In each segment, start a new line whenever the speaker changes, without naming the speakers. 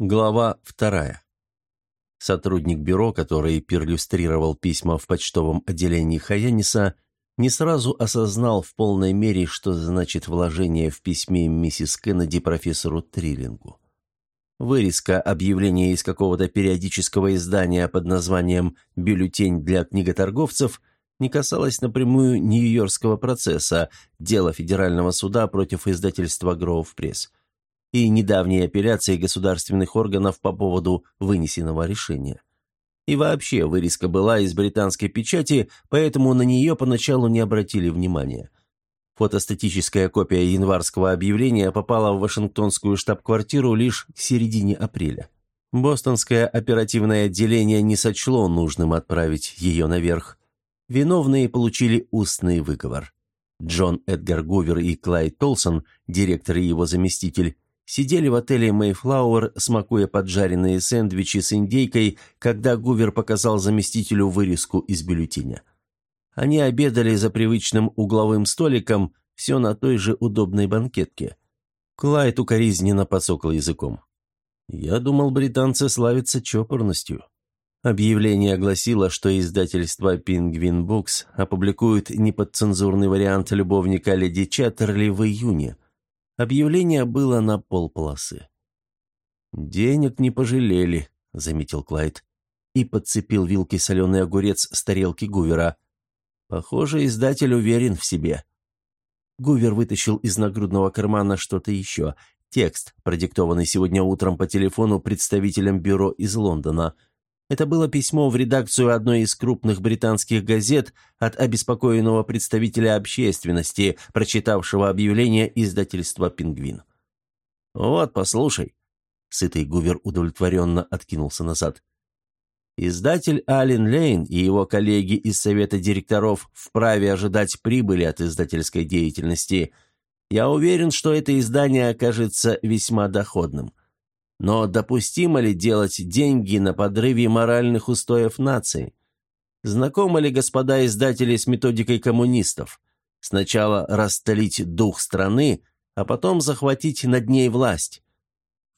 Глава вторая. Сотрудник бюро, который перлюстрировал письма в почтовом отделении Хаяниса, не сразу осознал в полной мере, что значит вложение в письме миссис Кеннеди профессору Триллингу. Вырезка объявления из какого-то периодического издания под названием «Бюллетень для книготорговцев» не касалась напрямую Нью-Йоркского процесса, дела федерального суда против издательства «Гроув Пресс» и недавней апелляции государственных органов по поводу вынесенного решения. И вообще, вырезка была из британской печати, поэтому на нее поначалу не обратили внимания. Фотостатическая копия январского объявления попала в Вашингтонскую штаб-квартиру лишь к середине апреля. Бостонское оперативное отделение не сочло нужным отправить ее наверх. Виновные получили устный выговор. Джон Эдгар Гувер и Клайд Толсон, директор и его заместитель, сидели в отеле «Мэйфлауэр», смакуя поджаренные сэндвичи с индейкой, когда Гувер показал заместителю вырезку из бюллетеня. Они обедали за привычным угловым столиком, все на той же удобной банкетке. Клайд укоризненно поцокал языком. «Я думал, британцы славятся чопорностью». Объявление гласило, что издательство «Пингвин Букс» опубликует неподцензурный вариант любовника леди Чаттерли в июне – Объявление было на полполосы. «Денег не пожалели», — заметил Клайд. И подцепил вилки соленый огурец с тарелки Гувера. «Похоже, издатель уверен в себе». Гувер вытащил из нагрудного кармана что-то еще. Текст, продиктованный сегодня утром по телефону представителям бюро из Лондона — это было письмо в редакцию одной из крупных британских газет от обеспокоенного представителя общественности, прочитавшего объявление издательства «Пингвин». «Вот, послушай». Сытый Гувер удовлетворенно откинулся назад. Издатель Ален Лейн и его коллеги из совета директоров вправе ожидать прибыли от издательской деятельности. Я уверен, что это издание окажется весьма доходным. Но допустимо ли делать деньги на подрыве моральных устоев нации? Знакомы ли господа издатели с методикой коммунистов? Сначала расстелить дух страны, а потом захватить над ней власть.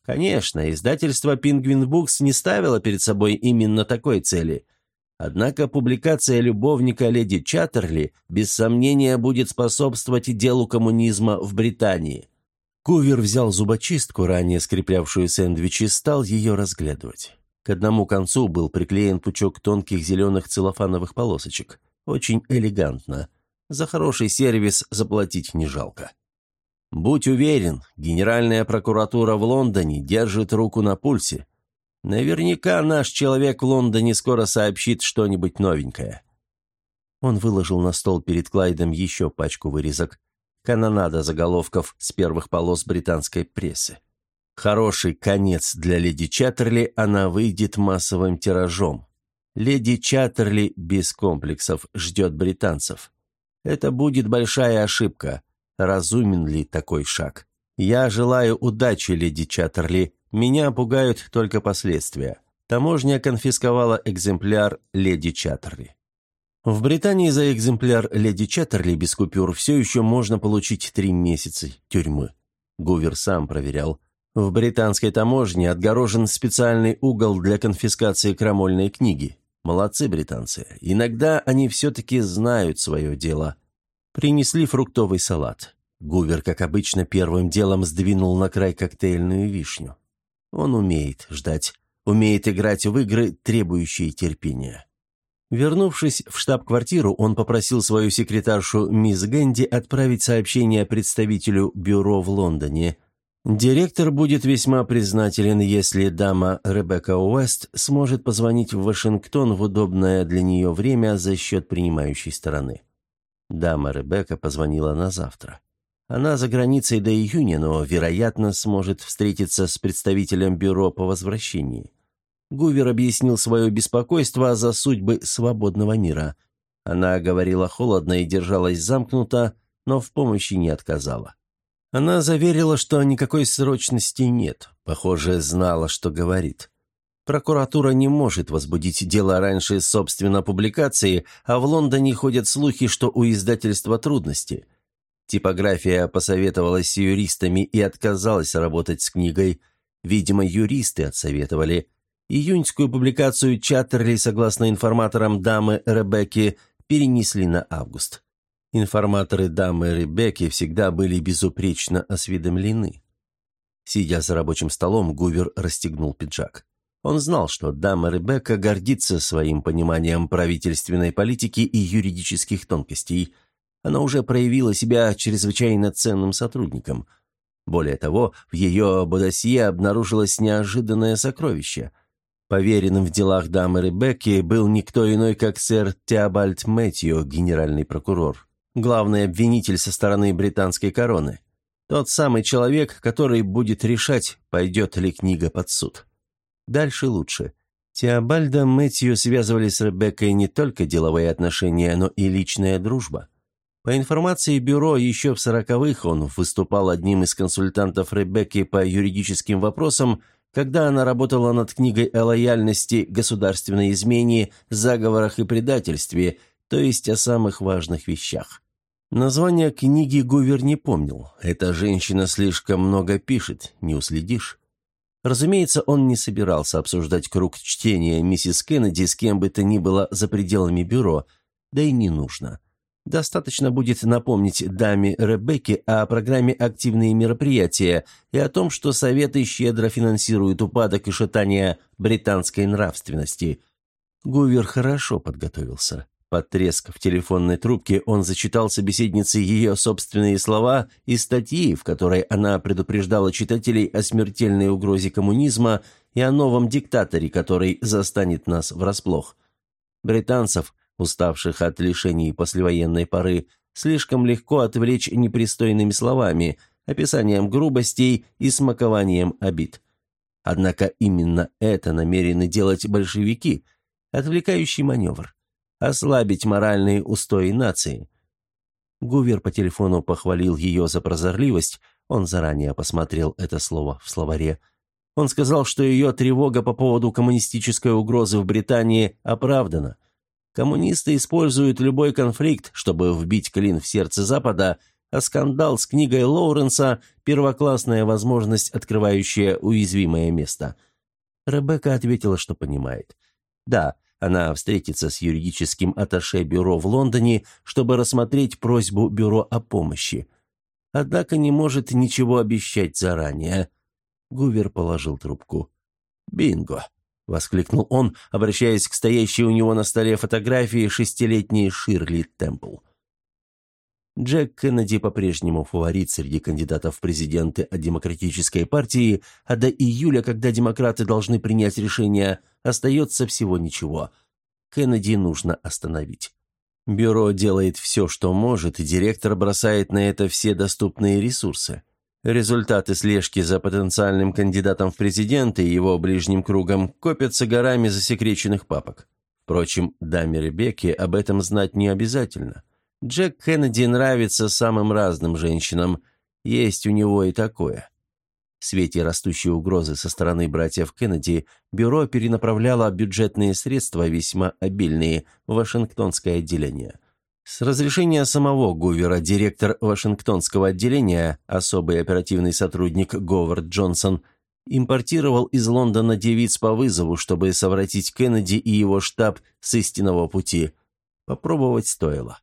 Конечно, издательство «Пингвин Букс» не ставило перед собой именно такой цели. Однако публикация любовника леди Чаттерли без сомнения будет способствовать делу коммунизма в Британии. Кувер взял зубочистку, ранее скреплявшую сэндвич, и стал ее разглядывать. К одному концу был приклеен пучок тонких зеленых целлофановых полосочек. Очень элегантно. За хороший сервис заплатить не жалко. Будь уверен, Генеральная прокуратура в Лондоне держит руку на пульсе. Наверняка наш человек в Лондоне скоро сообщит что-нибудь новенькое. Он выложил на стол перед Клайдом еще пачку вырезок. Канонада заголовков с первых полос британской прессы. Хороший конец для леди Чаттерли, она выйдет массовым тиражом. Леди Чаттерли без комплексов ждет британцев. Это будет большая ошибка. Разумен ли такой шаг? Я желаю удачи, леди Чаттерли. Меня пугают только последствия. Таможня конфисковала экземпляр леди Чаттерли. В Британии за экземпляр «Леди Чаттерли» без купюр все еще можно получить три месяца тюрьмы. Гувер сам проверял. В британской таможне отгорожен специальный угол для конфискации крамольной книги. Молодцы британцы. Иногда они все-таки знают свое дело. Принесли фруктовый салат. Гувер, как обычно, первым делом сдвинул на край коктейльную вишню. Он умеет ждать, умеет играть в игры, требующие терпения. Вернувшись в штаб-квартиру, он попросил свою секретаршу мисс Гэнди отправить сообщение представителю бюро в Лондоне. Директор будет весьма признателен, если дама Ребекка Уэст сможет позвонить в Вашингтон в удобное для нее время за счет принимающей стороны. Дама Ребекка позвонила на завтра. Она за границей до июня, но, вероятно, сможет встретиться с представителем бюро по возвращении. Гувер объяснил свое беспокойство за судьбы свободного мира. Она говорила холодно и держалась замкнуто, но в помощи не отказала. Она заверила, что никакой срочности нет. Похоже, знала, что говорит. Прокуратура не может возбудить дело раньше, собственно, публикации, а в Лондоне ходят слухи, что у издательства трудности. Типография посоветовалась с юристами и отказалась работать с книгой. Видимо, юристы отсоветовали. Июньскую публикацию Чаттерли, согласно информаторам дамы Ребекки, перенесли на август. Информаторы дамы Ребекки всегда были безупречно осведомлены. Сидя за рабочим столом, Гувер расстегнул пиджак. Он знал, что дама Ребекка гордится своим пониманием правительственной политики и юридических тонкостей. Она уже проявила себя чрезвычайно ценным сотрудником. Более того, в ее бодосье обнаружилось неожиданное сокровище. Поверенным в делах дамы Ребекки был никто иной, как сэр Теобальд Мэтью, генеральный прокурор, главный обвинитель со стороны британской короны. Тот самый человек, который будет решать, пойдет ли книга под суд. Дальше лучше. Теобальда Мэтью связывали с Ребеккой не только деловые отношения, но и личная дружба. По информации бюро, еще в сороковых он выступал одним из консультантов Ребекки по юридическим вопросам когда она работала над книгой о лояльности, государственной измене, заговорах и предательстве, то есть о самых важных вещах. Название книги Гувер не помнил. Эта женщина слишком много пишет, не уследишь. Разумеется, он не собирался обсуждать круг чтения миссис Кеннеди с кем бы то ни было за пределами бюро, да и не нужно. Достаточно будет напомнить даме Ребекке о программе «Активные мероприятия» и о том, что Советы щедро финансируют упадок и шатание британской нравственности. Гувер хорошо подготовился. Под треск в телефонной трубке он зачитал собеседнице ее собственные слова и статьи, в которой она предупреждала читателей о смертельной угрозе коммунизма и о новом диктаторе, который застанет нас врасплох. Британцев уставших от лишений послевоенной поры, слишком легко отвлечь непристойными словами, описанием грубостей и смакованием обид. Однако именно это намерены делать большевики, отвлекающий маневр, ослабить моральные устои нации. Гувер по телефону похвалил ее за прозорливость, он заранее посмотрел это слово в словаре. Он сказал, что ее тревога по поводу коммунистической угрозы в Британии оправдана – Коммунисты используют любой конфликт, чтобы вбить клин в сердце Запада, а скандал с книгой Лоуренса – первоклассная возможность, открывающая уязвимое место. Ребекка ответила, что понимает. Да, она встретится с юридическим атташе бюро в Лондоне, чтобы рассмотреть просьбу бюро о помощи. Однако не может ничего обещать заранее. Гувер положил трубку. «Бинго!» — воскликнул он, обращаясь к стоящей у него на столе фотографии шестилетней Ширли Темпл. Джек Кеннеди по-прежнему фаворит среди кандидатов в президенты от Демократической партии, а до июля, когда демократы должны принять решение, остается всего ничего. Кеннеди нужно остановить. Бюро делает все, что может, и директор бросает на это все доступные ресурсы. Результаты слежки за потенциальным кандидатом в президенты и его ближним кругом копятся горами засекреченных папок. Впрочем, даме Ребекке об этом знать не обязательно. Джек Кеннеди нравится самым разным женщинам. Есть у него и такое. В свете растущей угрозы со стороны братьев Кеннеди бюро перенаправляло бюджетные средства, весьма обильные, в Вашингтонское отделение – с разрешения самого Гувера директор Вашингтонского отделения, особый оперативный сотрудник Говард Джонсон, импортировал из Лондона девиц по вызову, чтобы совратить Кеннеди и его штаб с истинного пути. Попробовать стоило.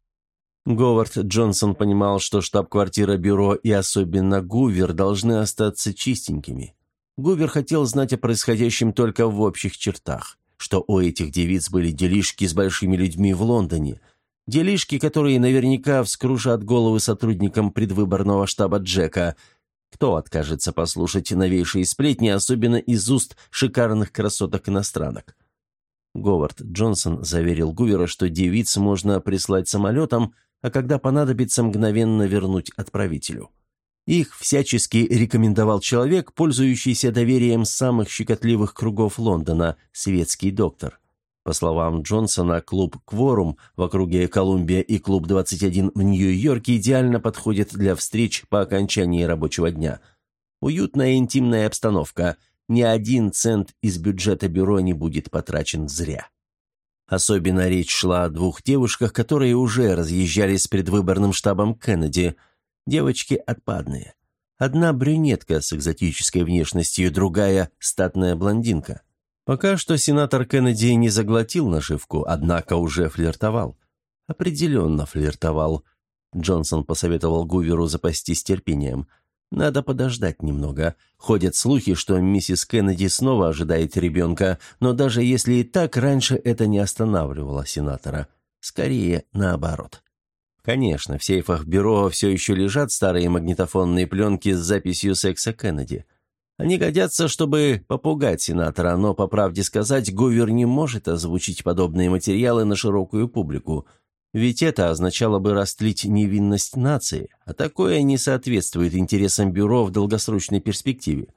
Говард Джонсон понимал, что штаб-квартира бюро и особенно Гувер должны остаться чистенькими. Гувер хотел знать о происходящем только в общих чертах, что у этих девиц были делишки с большими людьми в Лондоне – Делишки, которые наверняка вскружат головы сотрудникам предвыборного штаба Джека. Кто откажется послушать новейшие сплетни, особенно из уст шикарных красоток-иностранок? Говард Джонсон заверил Гувера, что девиц можно прислать самолетом, а когда понадобится, мгновенно вернуть отправителю. Их всячески рекомендовал человек, пользующийся доверием самых щекотливых кругов Лондона, светский доктор – по словам Джонсона, клуб «Кворум» в округе Колумбия и клуб «21» в Нью-Йорке идеально подходят для встреч по окончании рабочего дня. Уютная интимная обстановка. Ни один цент из бюджета бюро не будет потрачен зря. Особенно речь шла о двух девушках, которые уже разъезжали с предвыборным штабом Кеннеди. Девочки отпадные. Одна брюнетка с экзотической внешностью, другая – статная блондинка. Пока что сенатор Кеннеди не заглотил нашивку, однако уже флиртовал. Определенно флиртовал. Джонсон посоветовал Гуверу запастись терпением. Надо подождать немного. Ходят слухи, что миссис Кеннеди снова ожидает ребенка, но даже если и так, раньше это не останавливало сенатора. Скорее, наоборот. Конечно, в сейфах бюро все еще лежат старые магнитофонные пленки с записью секса Кеннеди. Они годятся, чтобы попугать сенатора, но, по правде сказать, Гувер не может озвучить подобные материалы на широкую публику. Ведь это означало бы растлить невинность нации, а такое не соответствует интересам бюро в долгосрочной перспективе.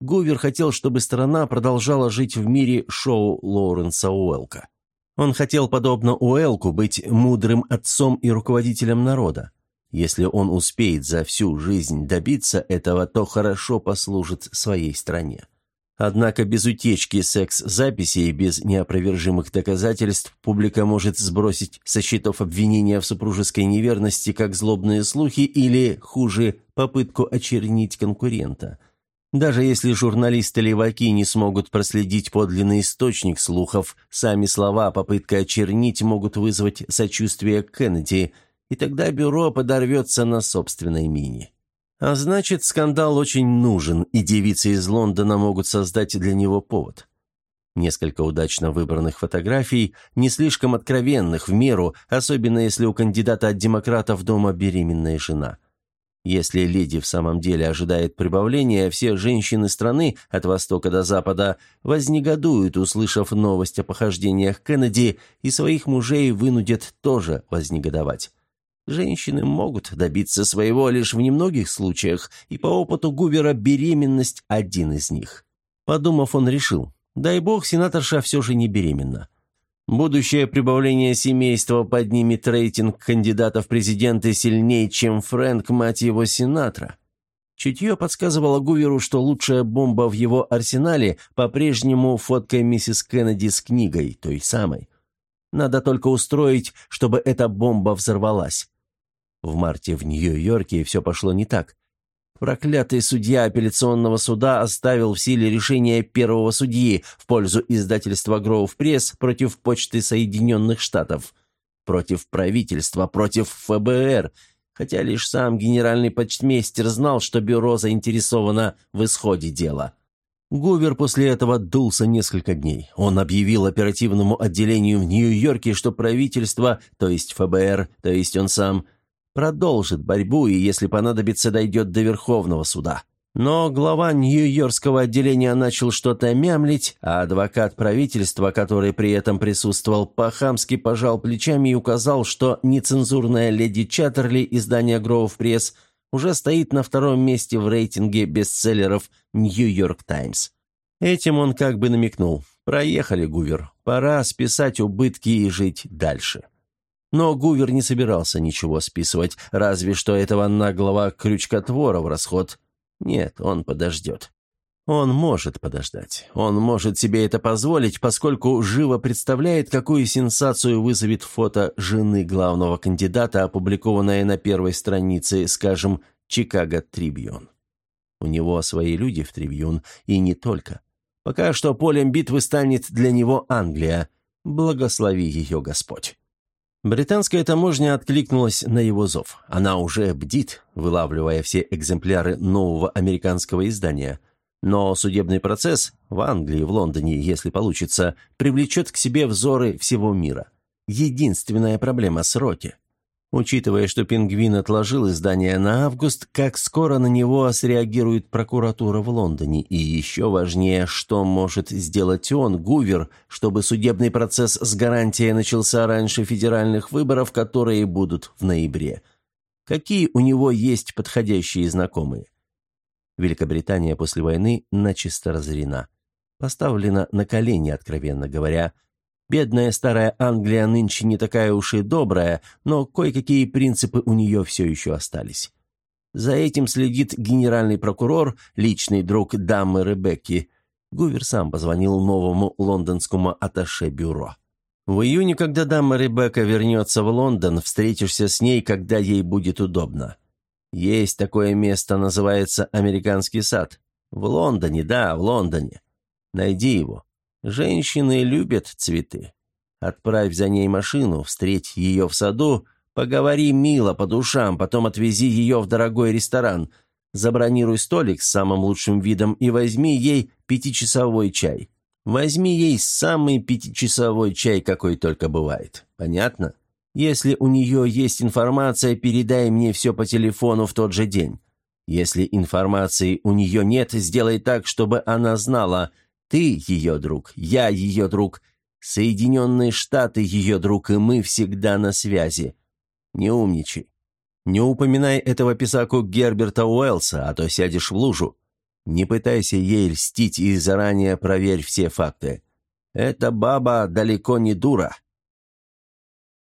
Гувер хотел, чтобы страна продолжала жить в мире шоу Лоуренса Уэлка. Он хотел, подобно Уэлку, быть мудрым отцом и руководителем народа. Если он успеет за всю жизнь добиться этого, то хорошо послужит своей стране. Однако без утечки секс-записей, без неопровержимых доказательств, публика может сбросить со счетов обвинения в супружеской неверности как злобные слухи или, хуже, попытку очернить конкурента. Даже если журналисты-леваки не смогут проследить подлинный источник слухов, сами слова «попытка очернить» могут вызвать сочувствие Кеннеди – и тогда бюро подорвется на собственной мине. А значит, скандал очень нужен, и девицы из Лондона могут создать для него повод. Несколько удачно выбранных фотографий, не слишком откровенных в меру, особенно если у кандидата от демократов дома беременная жена. Если леди в самом деле ожидает прибавления, все женщины страны, от востока до запада, вознегодуют, услышав новость о похождениях Кеннеди, и своих мужей вынудят тоже вознегодовать. Женщины могут добиться своего лишь в немногих случаях, и по опыту Гувера беременность – один из них. Подумав, он решил, дай бог, сенаторша все же не беременна. Будущее прибавление семейства поднимет рейтинг кандидата в президенты сильнее, чем Фрэнк, мать его, сенатора. Чутье подсказывало Гуверу, что лучшая бомба в его арсенале по-прежнему фотка миссис Кеннеди с книгой, той самой. Надо только устроить, чтобы эта бомба взорвалась. В марте в Нью-Йорке все пошло не так. Проклятый судья апелляционного суда оставил в силе решение первого судьи в пользу издательства «Гроув Пресс» против Почты Соединенных Штатов, против правительства, против ФБР, хотя лишь сам генеральный почтмейстер знал, что бюро заинтересовано в исходе дела. Гувер после этого дулся несколько дней. Он объявил оперативному отделению в Нью-Йорке, что правительство, то есть ФБР, то есть он сам – продолжит борьбу и, если понадобится, дойдет до Верховного суда. Но глава Нью-Йоркского отделения начал что-то мямлить, а адвокат правительства, который при этом присутствовал, по-хамски пожал плечами и указал, что нецензурная леди Чаттерли издания Гроув Пресс уже стоит на втором месте в рейтинге бестселлеров «Нью-Йорк Таймс». Этим он как бы намекнул. «Проехали, Гувер. Пора списать убытки и жить дальше». Но Гувер не собирался ничего списывать, разве что этого наглого крючкотвора в расход. Нет, он подождет. Он может подождать. Он может себе это позволить, поскольку живо представляет, какую сенсацию вызовет фото жены главного кандидата, опубликованное на первой странице, скажем, «Чикаго Трибьюн». У него свои люди в Трибьюн, и не только. Пока что полем битвы станет для него Англия. Благослови ее Господь. Британская таможня откликнулась на его зов. Она уже бдит, вылавливая все экземпляры нового американского издания. Но судебный процесс в Англии, в Лондоне, если получится, привлечет к себе взоры всего мира. Единственная проблема – сроки. Учитывая, что «Пингвин» отложил издание на август, как скоро на него среагирует прокуратура в Лондоне, и еще важнее, что может сделать он, Гувер, чтобы судебный процесс с гарантией начался раньше федеральных выборов, которые будут в ноябре. Какие у него есть подходящие знакомые? Великобритания после войны начисто разорена. Поставлена на колени, откровенно говоря – Бедная старая Англия нынче не такая уж и добрая, но кое-какие принципы у нее все еще остались. За этим следит генеральный прокурор, личный друг дамы Ребекки. Гувер сам позвонил новому лондонскому атташе-бюро. В июне, когда дама Ребекка вернется в Лондон, встретишься с ней, когда ей будет удобно. Есть такое место, называется Американский сад. В Лондоне, да, в Лондоне. Найди его. Женщины любят цветы. Отправь за ней машину, встреть ее в саду, поговори мило по душам, потом отвези ее в дорогой ресторан. Забронируй столик с самым лучшим видом и возьми ей пятичасовой чай. Возьми ей самый пятичасовой чай, какой только бывает. Понятно? Если у нее есть информация, передай мне все по телефону в тот же день. Если информации у нее нет, сделай так, чтобы она знала, ты ее друг, я ее друг, Соединенные Штаты ее друг, и мы всегда на связи. Не умничай. Не упоминай этого писаку Герберта Уэллса, а то сядешь в лужу. Не пытайся ей льстить и заранее проверь все факты. Эта баба далеко не дура.